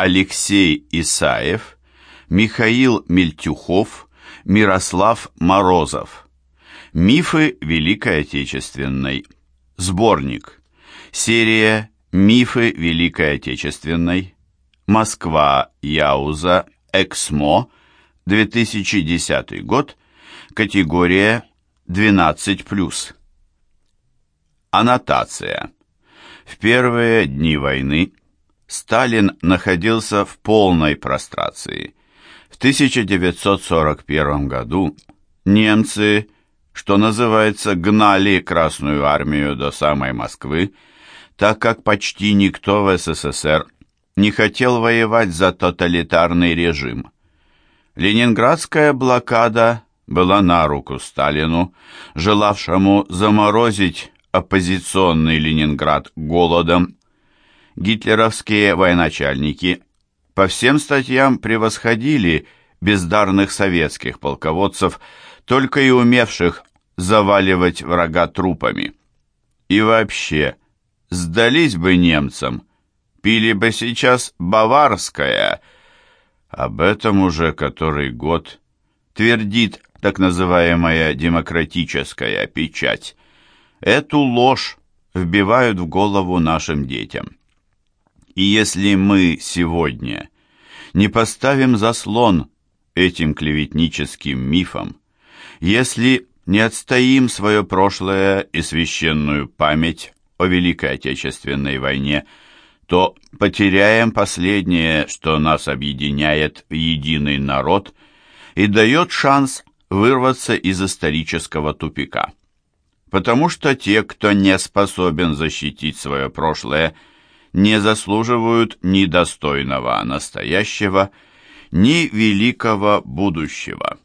Алексей Исаев, Михаил Мельтюхов, Мирослав Морозов. Мифы Великой Отечественной. Сборник. Серия «Мифы Великой Отечественной». Москва, Яуза, Эксмо, 2010 год, категория 12+. Аннотация. В первые дни войны Сталин находился в полной прострации. В 1941 году немцы, что называется, гнали Красную армию до самой Москвы, так как почти никто в СССР не хотел воевать за тоталитарный режим. Ленинградская блокада была на руку Сталину, желавшему заморозить оппозиционный Ленинград голодом. Гитлеровские военачальники по всем статьям превосходили бездарных советских полководцев, только и умевших заваливать врага трупами. И вообще, сдались бы немцам, пили бы сейчас баварское. Об этом уже который год твердит так называемая демократическая печать. Эту ложь вбивают в голову нашим детям. И если мы сегодня не поставим заслон этим клеветническим мифам, если не отстоим свое прошлое и священную память о Великой Отечественной войне, то потеряем последнее, что нас объединяет в единый народ и дает шанс вырваться из исторического тупика. Потому что те, кто не способен защитить свое прошлое, не заслуживают ни достойного настоящего, ни великого будущего.